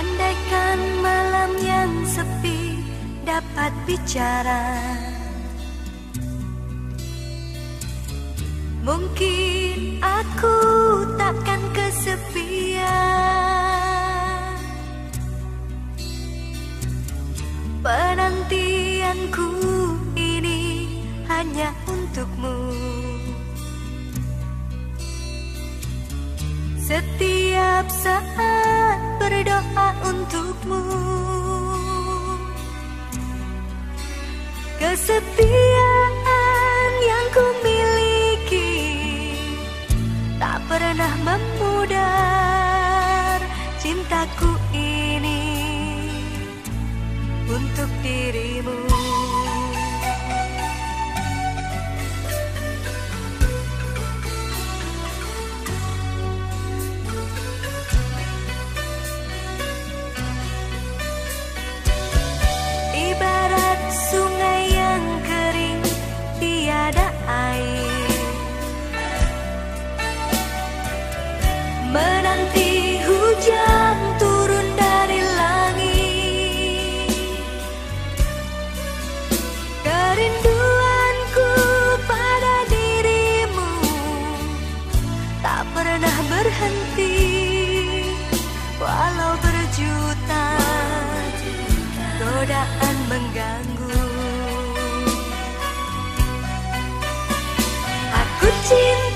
Andaikan malam yang sepi dapat bicara. Mungkin aku takkan kesepian. Penantianku ini hanya untukmu. Setiap saat berdoa untukmu. Kesetiaan Tak pernah berhenti Walau berjuta godaan mengganggu. Aku cinta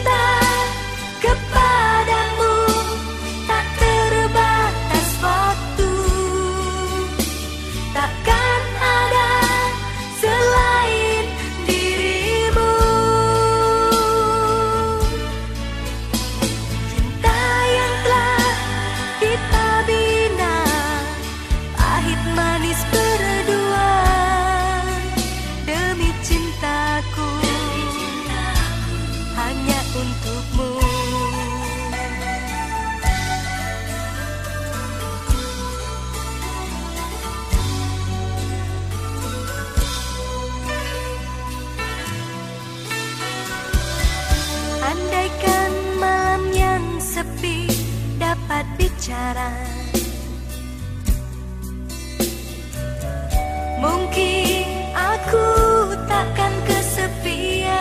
sepi dapat bicara. Mungkin aku takkan kesepian.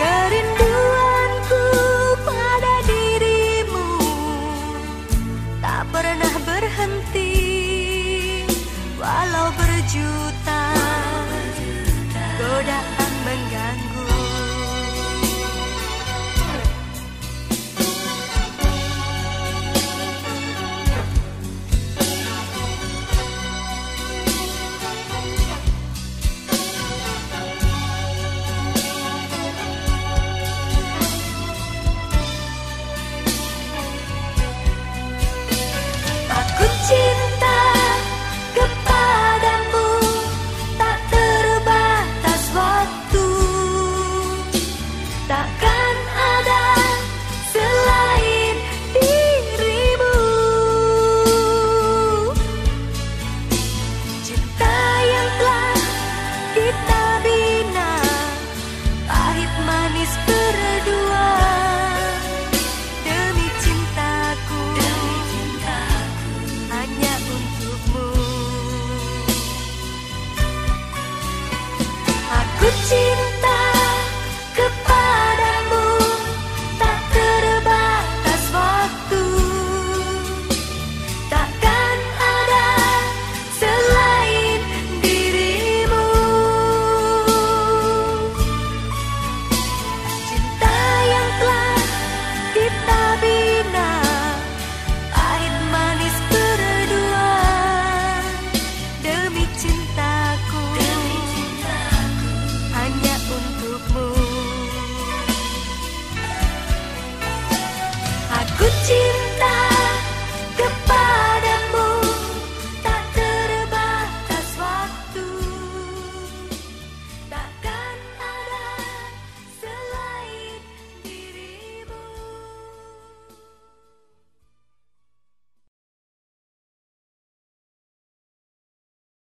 Kerinduanku pada dirimu Tak pernah berhenti. Walau berjuta see